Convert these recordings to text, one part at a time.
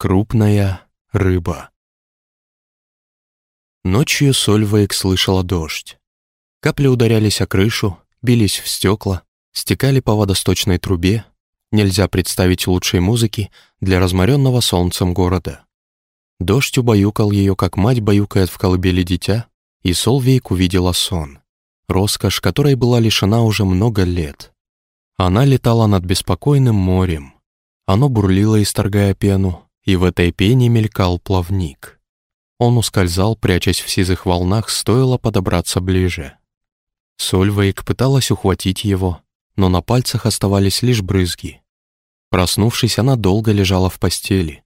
Крупная рыба. Ночью Сольвейк слышала дождь. Капли ударялись о крышу, бились в стекла, стекали по водосточной трубе. Нельзя представить лучшей музыки для разморенного солнцем города. Дождь убаюкал ее, как мать баюкает в колыбели дитя, и Солвейк увидела сон. Роскошь, которой была лишена уже много лет. Она летала над беспокойным морем. Оно бурлило, исторгая пену, и в этой пене мелькал плавник. Он ускользал, прячась в сизых волнах, стоило подобраться ближе. Сольвейк пыталась ухватить его, но на пальцах оставались лишь брызги. Проснувшись, она долго лежала в постели.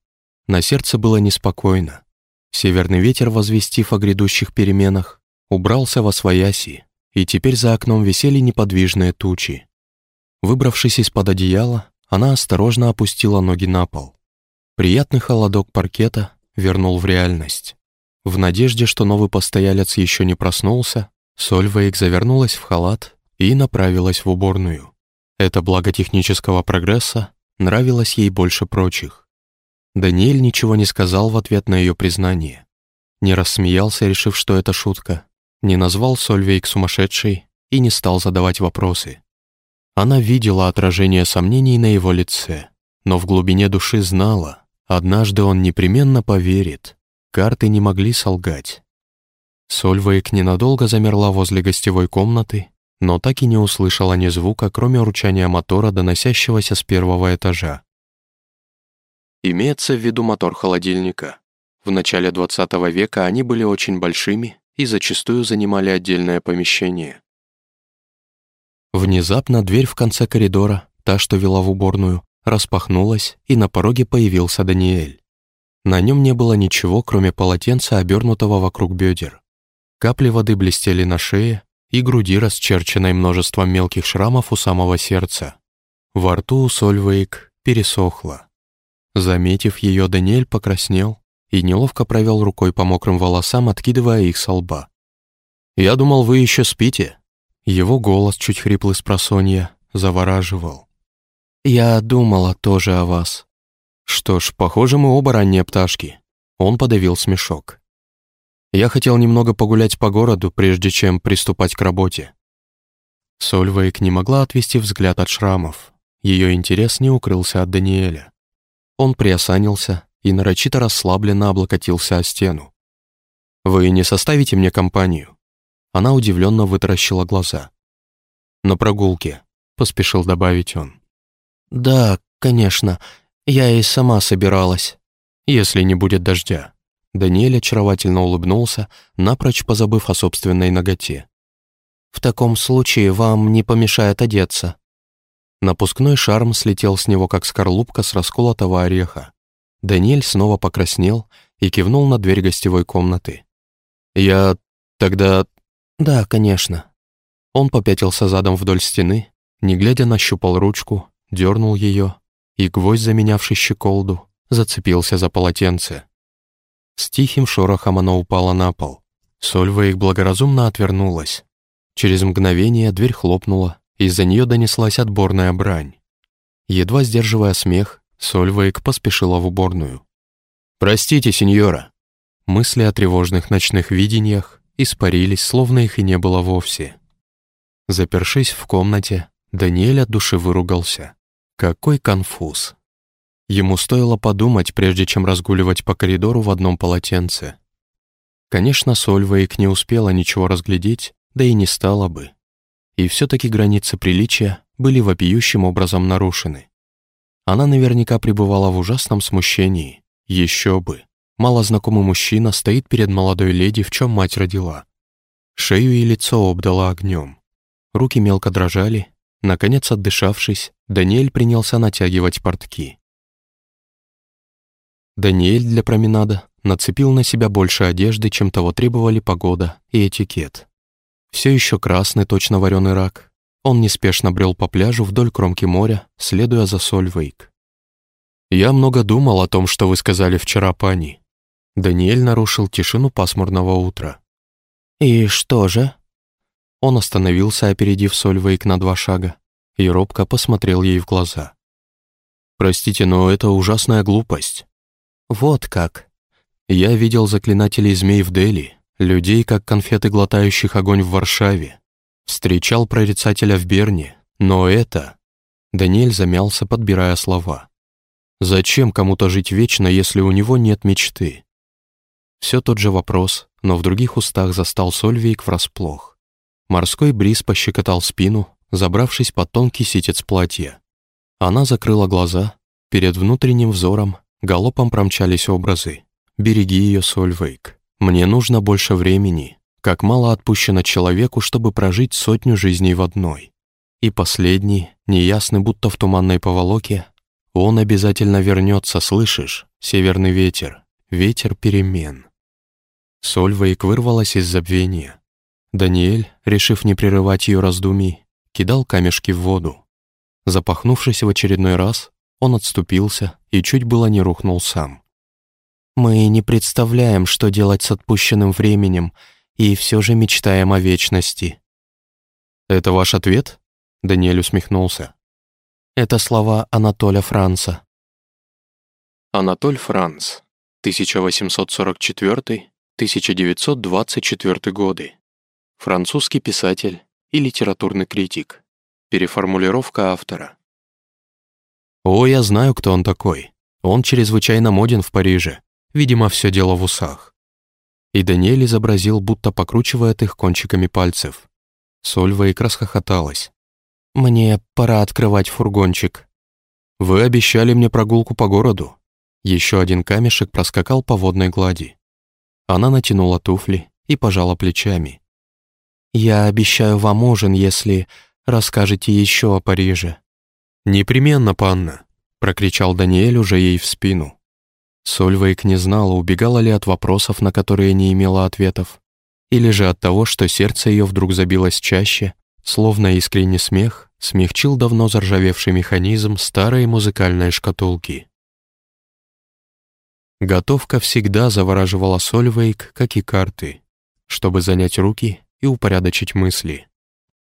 На сердце было неспокойно. Северный ветер, возвестив о грядущих переменах, убрался во свояси, и теперь за окном висели неподвижные тучи. Выбравшись из-под одеяла, она осторожно опустила ноги на пол. Приятный холодок паркета вернул в реальность. В надежде, что новый постоялец еще не проснулся, Сольвейк завернулась в халат и направилась в уборную. Это благо технического прогресса нравилось ей больше прочих. Даниэль ничего не сказал в ответ на ее признание. Не рассмеялся, решив, что это шутка. Не назвал Сольвейк сумасшедшей и не стал задавать вопросы. Она видела отражение сомнений на его лице, но в глубине души знала, Однажды он непременно поверит. Карты не могли солгать. Сольвейк ненадолго замерла возле гостевой комнаты, но так и не услышала ни звука, кроме урчания мотора, доносящегося с первого этажа. Имеется в виду мотор холодильника. В начале 20 века они были очень большими и зачастую занимали отдельное помещение. Внезапно дверь в конце коридора, та, что вела в уборную, распахнулась, и на пороге появился Даниэль. На нем не было ничего, кроме полотенца, обернутого вокруг бедер. Капли воды блестели на шее и груди, расчерченной множеством мелких шрамов у самого сердца. Во рту у Сольвейк пересохло. Заметив ее, Даниэль покраснел и неловко провел рукой по мокрым волосам, откидывая их со лба. «Я думал, вы еще спите». Его голос, чуть хриплый с просонья, завораживал. «Я думала тоже о вас». «Что ж, похоже, мы оба ранние пташки». Он подавил смешок. «Я хотел немного погулять по городу, прежде чем приступать к работе». Сольвейк не могла отвести взгляд от шрамов. Ее интерес не укрылся от Даниэля. Он приосанился и нарочито расслабленно облокотился о стену. «Вы не составите мне компанию?» Она удивленно вытаращила глаза. «На прогулке», — поспешил добавить он. «Да, конечно. Я и сама собиралась». «Если не будет дождя». Даниэль очаровательно улыбнулся, напрочь позабыв о собственной ноготе. «В таком случае вам не помешает одеться». Напускной шарм слетел с него, как скорлупка с расколотого ореха. Даниэль снова покраснел и кивнул на дверь гостевой комнаты. «Я тогда...» «Да, конечно». Он попятился задом вдоль стены, не глядя нащупал ручку, дернул ее, и гвоздь, заменявший щеколду, зацепился за полотенце. С тихим шорохом оно упало на пол. Сольвейк благоразумно отвернулась. Через мгновение дверь хлопнула, из-за нее донеслась отборная брань. Едва сдерживая смех, Сольвейк поспешила в уборную. «Простите, сеньора!» Мысли о тревожных ночных видениях испарились, словно их и не было вовсе. Запершись в комнате, Даниэль от души выругался. Какой конфуз. Ему стоило подумать, прежде чем разгуливать по коридору в одном полотенце. Конечно, Сольвейк не успела ничего разглядеть, да и не стала бы. И все-таки границы приличия были вопиющим образом нарушены. Она наверняка пребывала в ужасном смущении. Еще бы. Малознакомый мужчина стоит перед молодой леди, в чем мать родила. Шею и лицо обдала огнем. Руки мелко дрожали, Наконец, отдышавшись, Даниэль принялся натягивать портки. Даниэль для променада нацепил на себя больше одежды, чем того требовали погода и этикет. Все еще красный, точно вареный рак. Он неспешно брел по пляжу вдоль кромки моря, следуя за Сольвейк. «Я много думал о том, что вы сказали вчера, пани». Даниэль нарушил тишину пасмурного утра. «И что же?» Он остановился, опередив Сольвейк на два шага, и робко посмотрел ей в глаза. «Простите, но это ужасная глупость». «Вот как». «Я видел заклинателей змей в Дели, людей, как конфеты, глотающих огонь в Варшаве. Встречал прорицателя в Берне, но это...» Даниэль замялся, подбирая слова. «Зачем кому-то жить вечно, если у него нет мечты?» Все тот же вопрос, но в других устах застал Сольвейк врасплох. Морской бриз пощекотал спину, забравшись под тонкий ситец платья. Она закрыла глаза, перед внутренним взором галопом промчались образы. «Береги ее, Сольвейк. Мне нужно больше времени. Как мало отпущено человеку, чтобы прожить сотню жизней в одной. И последний, неясный, будто в туманной поволоке, он обязательно вернется, слышишь? Северный ветер, ветер перемен». Сольвейк вырвалась из забвения. Даниэль, решив не прерывать ее раздумий, кидал камешки в воду. Запахнувшись в очередной раз, он отступился и чуть было не рухнул сам. «Мы не представляем, что делать с отпущенным временем, и все же мечтаем о вечности». «Это ваш ответ?» — Даниэль усмехнулся. Это слова Анатоля Франца. Анатоль Франц, 1844-1924 годы. Французский писатель и литературный критик. Переформулировка автора. О, я знаю, кто он такой. Он чрезвычайно моден в Париже. Видимо, все дело в усах. И Даниэль изобразил, будто покручивает их кончиками пальцев. Сольвейк расхохоталась. «Мне пора открывать фургончик». «Вы обещали мне прогулку по городу». Еще один камешек проскакал по водной глади. Она натянула туфли и пожала плечами. «Я обещаю вам ужин, если расскажете еще о Париже». «Непременно, панна», — прокричал Даниэль уже ей в спину. Сольвейк не знала, убегала ли от вопросов, на которые не имела ответов, или же от того, что сердце ее вдруг забилось чаще, словно искренний смех смягчил давно заржавевший механизм старой музыкальной шкатулки. Готовка всегда завораживала Сольвейк, как и карты, чтобы занять руки и упорядочить мысли.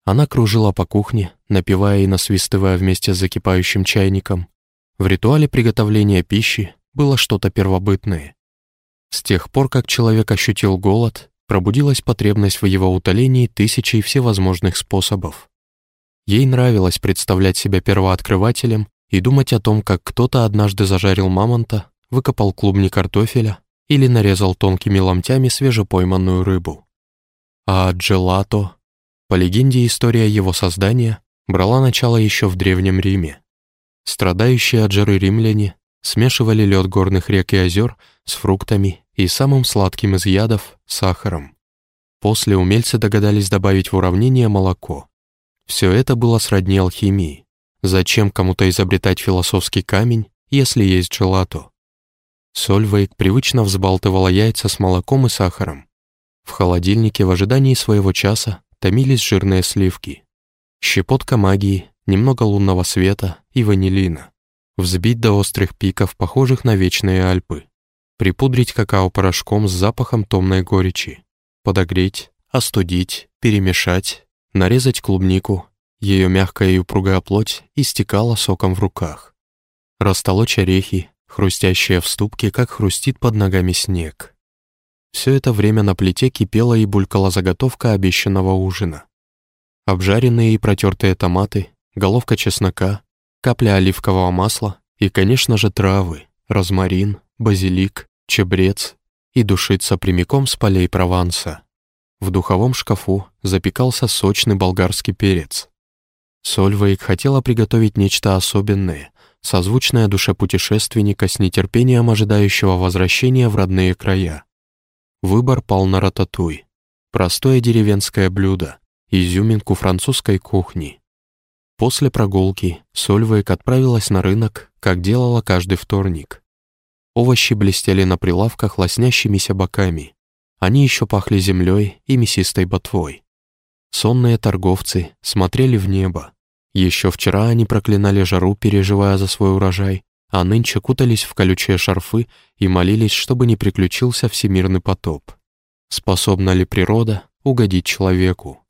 Она кружила по кухне, напевая и насвистывая вместе с закипающим чайником. В ритуале приготовления пищи было что-то первобытное. С тех пор, как человек ощутил голод, пробудилась потребность в его утолении тысячей всевозможных способов. Ей нравилось представлять себя первооткрывателем и думать о том, как кто-то однажды зажарил мамонта, выкопал клубни картофеля или нарезал тонкими ломтями свежепойманную рыбу. А джелато по легенде, история его создания брала начало еще в Древнем Риме. Страдающие от жары римляне смешивали лед горных рек и озер с фруктами и самым сладким из ядов – сахаром. После умельцы догадались добавить в уравнение молоко. Все это было сродни алхимии. Зачем кому-то изобретать философский камень, если есть джелато? Сольвейк привычно взбалтывала яйца с молоком и сахаром. В холодильнике в ожидании своего часа томились жирные сливки. Щепотка магии, немного лунного света и ванилина. Взбить до острых пиков, похожих на вечные Альпы. Припудрить какао-порошком с запахом томной горечи. Подогреть, остудить, перемешать, нарезать клубнику. Ее мягкая и упругая плоть истекала соком в руках. Растолочь орехи, хрустящие в ступке, как хрустит под ногами снег. Все это время на плите кипела и булькала заготовка обещанного ужина. Обжаренные и протертые томаты, головка чеснока, капля оливкового масла и, конечно же, травы, розмарин, базилик, чебрец и душица прямиком с полей Прованса. В духовом шкафу запекался сочный болгарский перец. Сольвейк хотела приготовить нечто особенное, созвучное душе путешественника с нетерпением ожидающего возвращения в родные края. Выбор пал на рататуй. Простое деревенское блюдо, изюминку французской кухни. После прогулки Сольвейк отправилась на рынок, как делала каждый вторник. Овощи блестели на прилавках лоснящимися боками. Они еще пахли землей и мясистой ботвой. Сонные торговцы смотрели в небо. Еще вчера они проклинали жару, переживая за свой урожай, а нынче кутались в колючие шарфы и молились, чтобы не приключился всемирный потоп. Способна ли природа угодить человеку?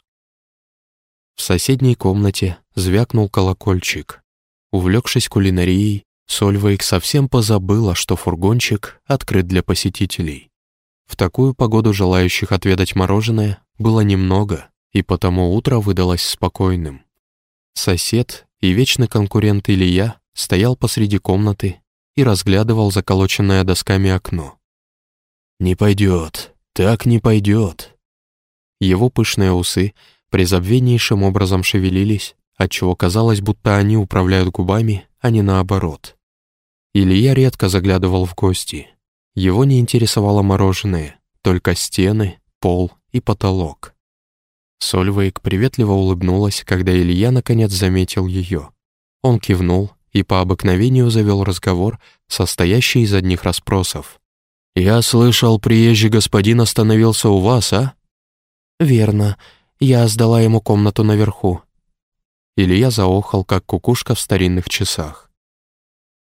В соседней комнате звякнул колокольчик. Увлекшись кулинарией, Сольвейк совсем позабыла, что фургончик открыт для посетителей. В такую погоду желающих отведать мороженое было немного, и потому утро выдалось спокойным. Сосед и вечный конкурент Илья стоял посреди комнаты и разглядывал заколоченное досками окно. «Не пойдет, так не пойдет». Его пышные усы призабвеннейшим образом шевелились, отчего казалось, будто они управляют губами, а не наоборот. Илья редко заглядывал в гости. Его не интересовало мороженое, только стены, пол и потолок. Сольвейк приветливо улыбнулась, когда Илья наконец заметил ее. Он кивнул и по обыкновению завел разговор, состоящий из одних расспросов. «Я слышал, приезжий господин остановился у вас, а?» «Верно. Я сдала ему комнату наверху». Илья заохал, как кукушка в старинных часах.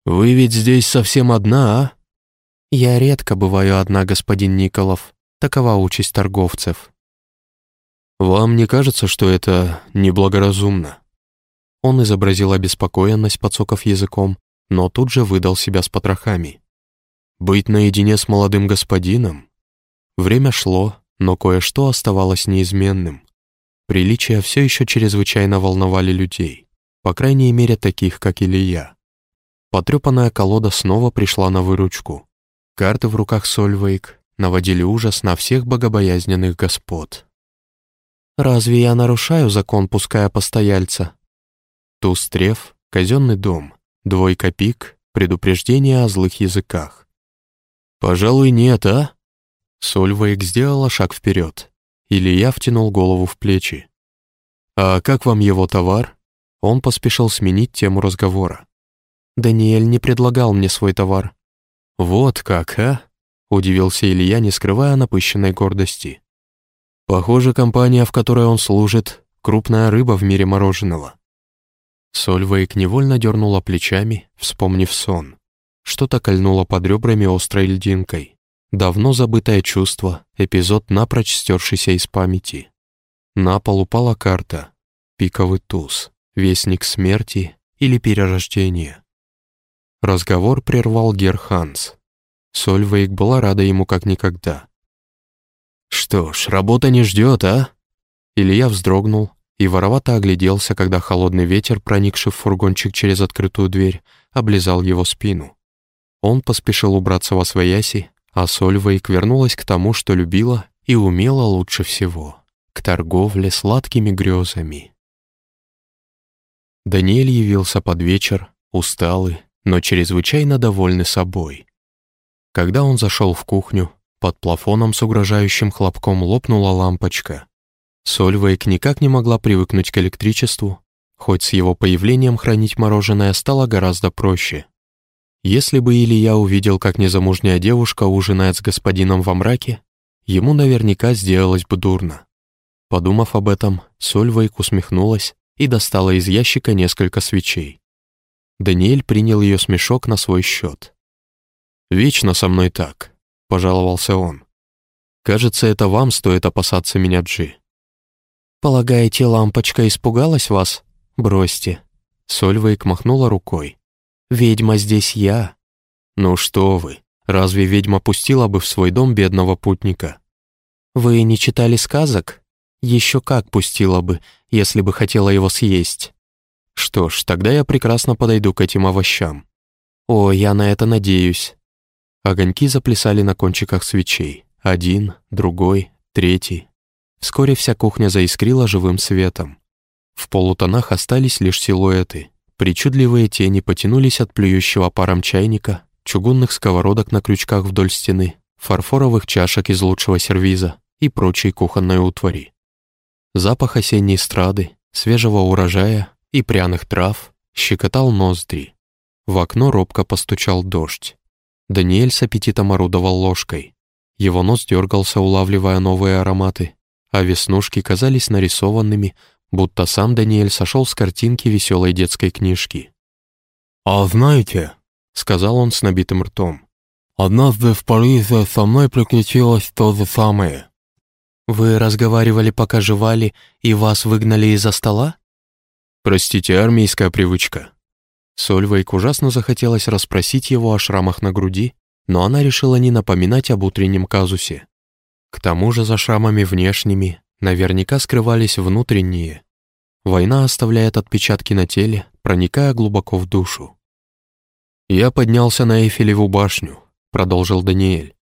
«Вы ведь здесь совсем одна, а?» «Я редко бываю одна, господин Николов. Такова участь торговцев». «Вам не кажется, что это неблагоразумно?» Он изобразил обеспокоенность, подсоков языком, но тут же выдал себя с потрохами. «Быть наедине с молодым господином?» Время шло, но кое-что оставалось неизменным. Приличия все еще чрезвычайно волновали людей, по крайней мере таких, как Илья. Потрепанная колода снова пришла на выручку. Карты в руках Сольвейк наводили ужас на всех богобоязненных господ. «Разве я нарушаю закон, пуская постояльца?» Туз треф, казенный дом, двойка пик, предупреждение о злых языках. «Пожалуй, нет, а?» Сольвейк сделала шаг вперед. Илья втянул голову в плечи. «А как вам его товар?» Он поспешил сменить тему разговора. «Даниэль не предлагал мне свой товар». «Вот как, а?» — удивился Илья, не скрывая напыщенной гордости. Похоже, компания, в которой он служит, крупная рыба в мире мороженого. Сольвейк невольно дернула плечами, вспомнив сон. Что-то кольнуло под ребрами острой льдинкой. Давно забытое чувство, эпизод, напрочь стершийся из памяти. На пол упала карта. Пиковый туз, вестник смерти или перерождения. Разговор прервал Герханс. Сольвейк была рада ему как никогда. «Что ж, работа не ждет, а?» Илья вздрогнул и воровато огляделся, когда холодный ветер, проникший в фургончик через открытую дверь, облизал его спину. Он поспешил убраться во свояси, а Сольвейк вернулась к тому, что любила и умела лучше всего — к торговле сладкими грезами. Даниэль явился под вечер, усталый, но чрезвычайно довольный собой. Когда он зашел в кухню, под плафоном с угрожающим хлопком лопнула лампочка. Сольвейк никак не могла привыкнуть к электричеству, хоть с его появлением хранить мороженое стало гораздо проще. Если бы Илья увидел, как незамужняя девушка ужинает с господином во мраке, ему наверняка сделалось бы дурно. Подумав об этом, Сольвейк усмехнулась и достала из ящика несколько свечей. Даниэль принял ее смешок на свой счет. «Вечно со мной так», — пожаловался он. «Кажется, это вам стоит опасаться меня, Джи». «Полагаете, лампочка испугалась вас? Бросьте». Сольвейк махнула рукой. «Ведьма здесь я». «Ну что вы, разве ведьма пустила бы в свой дом бедного путника?» «Вы не читали сказок? Еще как пустила бы, если бы хотела его съесть». «Что ж, тогда я прекрасно подойду к этим овощам». «О, я на это надеюсь». Огоньки заплясали на кончиках свечей. Один, другой, третий. Вскоре вся кухня заискрила живым светом. В полутонах остались лишь силуэты. Причудливые тени потянулись от плюющего паром чайника, чугунных сковородок на крючках вдоль стены, фарфоровых чашек из лучшего сервиза и прочей кухонной утвари. Запах осенней страды, свежего урожая и пряных трав щекотал ноздри. В окно робко постучал дождь. Даниэль с аппетитом орудовал ложкой. Его нос дергался, улавливая новые ароматы, а веснушки казались нарисованными, будто сам Даниэль сошел с картинки веселой детской книжки. «А знаете», — сказал он с набитым ртом, «однажды в Париже со мной приключилось то же самое». «Вы разговаривали, пока жевали, и вас выгнали из-за стола?» «Простите, армейская привычка». Сольвейк ужасно захотелось расспросить его о шрамах на груди, но она решила не напоминать об утреннем казусе. К тому же за шрамами внешними наверняка скрывались внутренние. Война оставляет отпечатки на теле, проникая глубоко в душу. «Я поднялся на Эйфелеву башню», — продолжил Даниэль.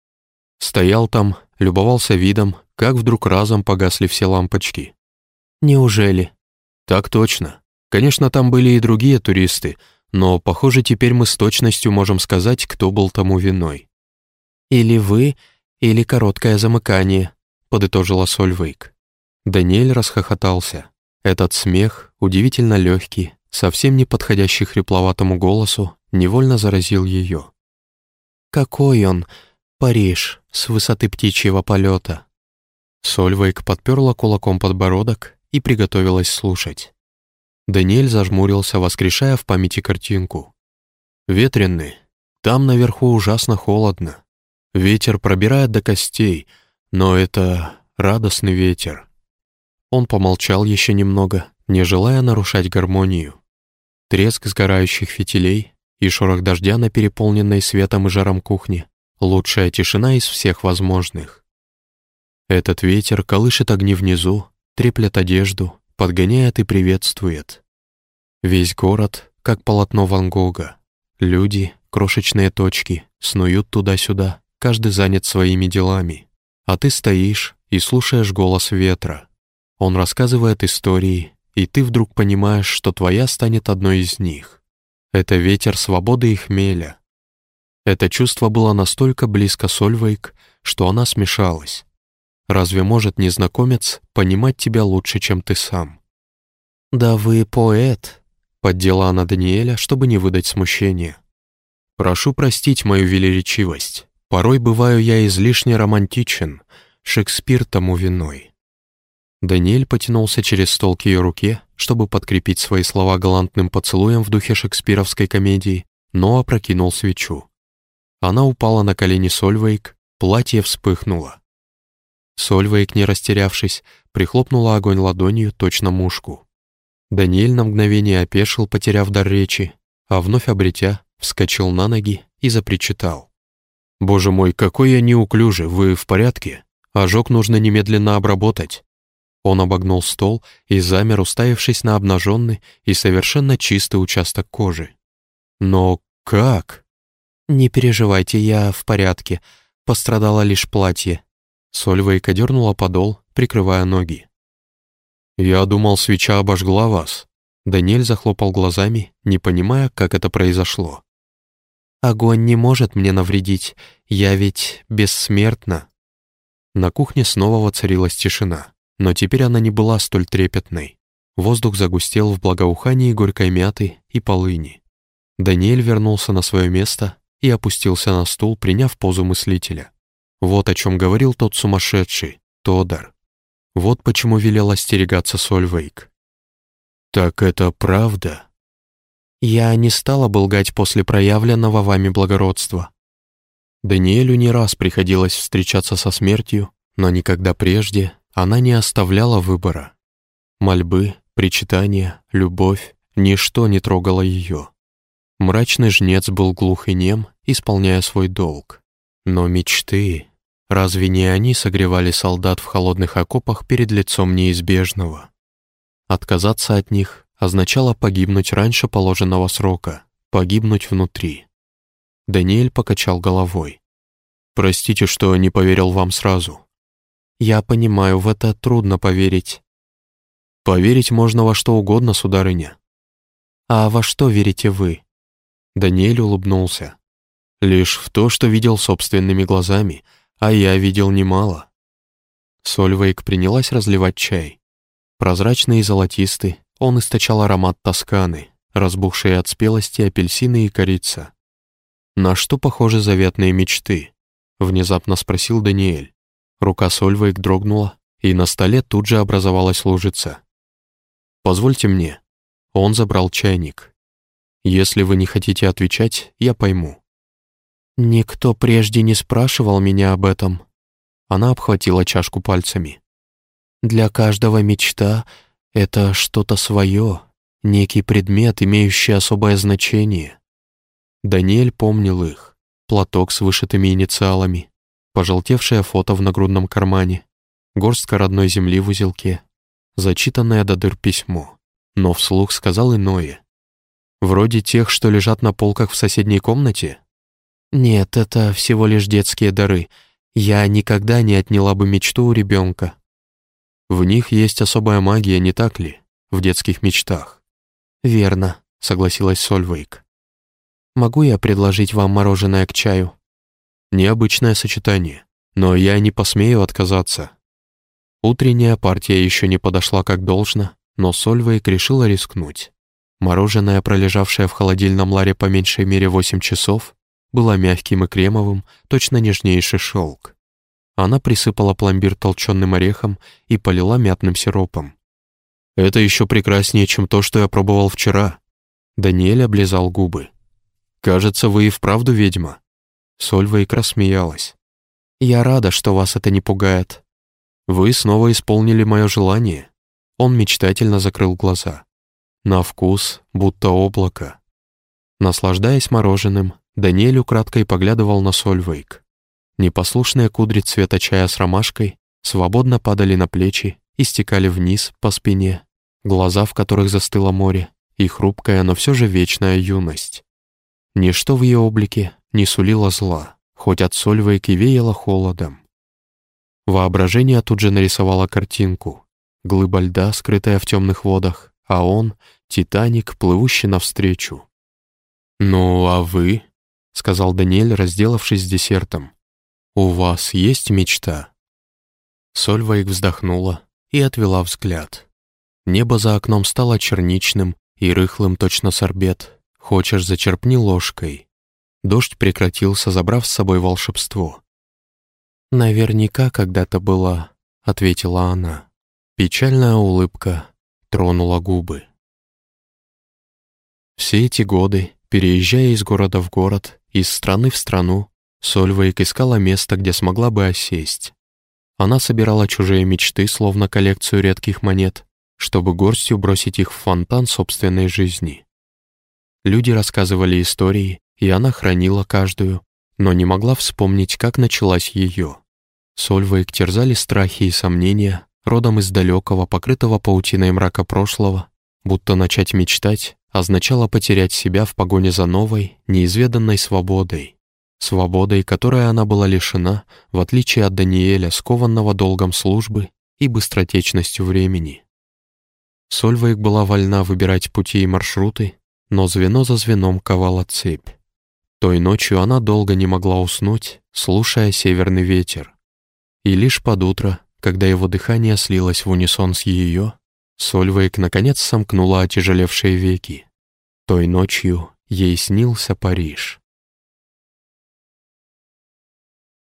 Стоял там, любовался видом, как вдруг разом погасли все лампочки. «Неужели?» «Так точно. Конечно, там были и другие туристы, но, похоже, теперь мы с точностью можем сказать, кто был тому виной». «Или вы, или короткое замыкание», — подытожила Сольвейк. Даниэль расхохотался. Этот смех, удивительно легкий, совсем не подходящий хрипловатому голосу, невольно заразил ее. «Какой он, Париж, с высоты птичьего полета!» Сольвейк подперла кулаком подбородок и приготовилась слушать. Даниэль зажмурился, воскрешая в памяти картинку. «Ветренный. Там наверху ужасно холодно. Ветер пробирает до костей, но это радостный ветер». Он помолчал еще немного, не желая нарушать гармонию. Треск сгорающих фитилей и шорох дождя на переполненной светом и жаром кухне — лучшая тишина из всех возможных. Этот ветер колышет огни внизу, треплет одежду, подгоняет и приветствует. Весь город, как полотно Ван Гога. Люди, крошечные точки, снуют туда-сюда, каждый занят своими делами. А ты стоишь и слушаешь голос ветра. Он рассказывает истории, и ты вдруг понимаешь, что твоя станет одной из них. Это ветер свободы и хмеля. Это чувство было настолько близко Сольвейк, что она смешалась. Разве может незнакомец понимать тебя лучше, чем ты сам? «Да вы поэт», — поддела она Даниэля, чтобы не выдать смущения. «Прошу простить мою велеречивость. Порой бываю я излишне романтичен. Шекспир тому виной». Даниэль потянулся через стол к ее руке, чтобы подкрепить свои слова галантным поцелуем в духе шекспировской комедии, но опрокинул свечу. Она упала на колени Сольвейк, платье вспыхнуло. Сольвейк, не растерявшись, прихлопнула огонь ладонью точно мушку. Даниэль на мгновение опешил, потеряв дар речи, а вновь обретя, вскочил на ноги и запричитал. «Боже мой, какой я неуклюжий, вы в порядке? Ожог нужно немедленно обработать». Он обогнул стол и замер, уставившись на обнаженный и совершенно чистый участок кожи. «Но как?» «Не переживайте, я в порядке. Пострадало лишь платье». Сольвейка дернула подол, прикрывая ноги. «Я думал, свеча обожгла вас». Даниэль захлопал глазами, не понимая, как это произошло. «Огонь не может мне навредить, я ведь бессмертна». На кухне снова воцарилась тишина. Но теперь она не была столь трепетной. Воздух загустел в благоухании горькой мяты и полыни. Даниэль вернулся на свое место и опустился на стул, приняв позу мыслителя. Вот о чем говорил тот сумасшедший, Тодор. Вот почему велел остерегаться Сольвейк. «Так это правда?» «Я не стала бы лгать после проявленного вами благородства». Даниэлю не раз приходилось встречаться со смертью, но никогда прежде она не оставляла выбора. Мольбы, причитания, любовь, ничто не трогало ее. Мрачный жнец был глух и нем, исполняя свой долг. Но мечты... Разве не они согревали солдат в холодных окопах перед лицом неизбежного? Отказаться от них означало погибнуть раньше положенного срока, погибнуть внутри. Даниэль покачал головой. «Простите, что не поверил вам сразу. Я понимаю, в это трудно поверить. Поверить можно во что угодно, сударыня. А во что верите вы? Даниэль улыбнулся. Лишь в то, что видел собственными глазами, а я видел немало. Сольвейк принялась разливать чай. Прозрачный и золотистый, он источал аромат тосканы, разбухшие от спелости апельсины и корица. «На что похожи заветные мечты?» — внезапно спросил Даниэль. Рука Сольвейк дрогнула, и на столе тут же образовалась лужица. «Позвольте мне». Он забрал чайник. «Если вы не хотите отвечать, я пойму». «Никто прежде не спрашивал меня об этом». Она обхватила чашку пальцами. «Для каждого мечта — это что-то свое, некий предмет, имеющий особое значение. Даниэль помнил их. Платок с вышитыми инициалами, пожелтевшее фото в нагрудном кармане, горстка родной земли в узелке, зачитанное до дыр письмо. Но вслух сказал иное. Вроде тех, что лежат на полках в соседней комнате? Нет, это всего лишь детские дары. Я никогда не отняла бы мечту у ребенка. В них есть особая магия, не так ли? В детских мечтах. Верно, согласилась Сольвейк. Могу я предложить вам мороженое к чаю? Необычное сочетание, но я не посмею отказаться. Утренняя партия еще не подошла как должно, но Сольвейк решила рискнуть. Мороженое, пролежавшее в холодильном ларе по меньшей мере 8 часов, было мягким и кремовым, точно нежнейший шелк. Она присыпала пломбир толченым орехом и полила мятным сиропом. «Это еще прекраснее, чем то, что я пробовал вчера». Даниэль облизал губы. «Кажется, вы и вправду ведьма». Сольвейк рассмеялась. «Я рада, что вас это не пугает». «Вы снова исполнили мое желание». Он мечтательно закрыл глаза. На вкус, будто облако. Наслаждаясь мороженым, Даниэль украдкой поглядывал на Сольвейк. Непослушные кудри цвета чая с ромашкой свободно падали на плечи и стекали вниз по спине, глаза, в которых застыло море, и хрупкая, но все же вечная юность. Ничто в ее облике не сулило зла, хоть от Сольвейк и веяло холодом. Воображение тут же нарисовало картинку. Глыба льда, скрытая в темных водах, а он — Титаник, плывущий навстречу. «Ну, а вы?» — сказал Даниэль, разделавшись с десертом. «У вас есть мечта?» Сольвейк вздохнула и отвела взгляд. Небо за окном стало черничным и рыхлым точно сорбет. Хочешь, зачерпни ложкой. Дождь прекратился, забрав с собой волшебство. «Наверняка когда-то была», — ответила она. Печальная улыбка тронула губы. Все эти годы, переезжая из города в город, из страны в страну, Сольвейк искала место, где смогла бы осесть. Она собирала чужие мечты, словно коллекцию редких монет, чтобы горстью бросить их в фонтан собственной жизни. Люди рассказывали истории, и она хранила каждую, но не могла вспомнить, как началась ее. Сольвейк терзали страхи и сомнения, родом из далекого, покрытого паутиной мрака прошлого, будто начать мечтать означало потерять себя в погоне за новой, неизведанной свободой. Свободой, которой она была лишена, в отличие от Даниэля, скованного долгом службы и быстротечностью времени. Сольвейк была вольна выбирать пути и маршруты, но звено за звеном ковала цепь. Той ночью она долго не могла уснуть, слушая северный ветер. И лишь под утро, когда его дыхание слилось в унисон с ее, Сольвейк наконец сомкнула отяжелевшие веки. Той ночью ей снился Париж.